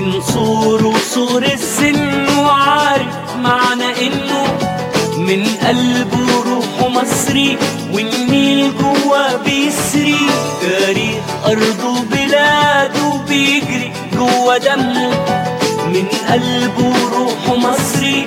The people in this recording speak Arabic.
من صور وصور السن وعارف معنى إنه من قلبه روحه مصري والنيل جوا بيسري. تاريخ أرضه بلاده بيجري جوا دمه. من قلبه روحه مصري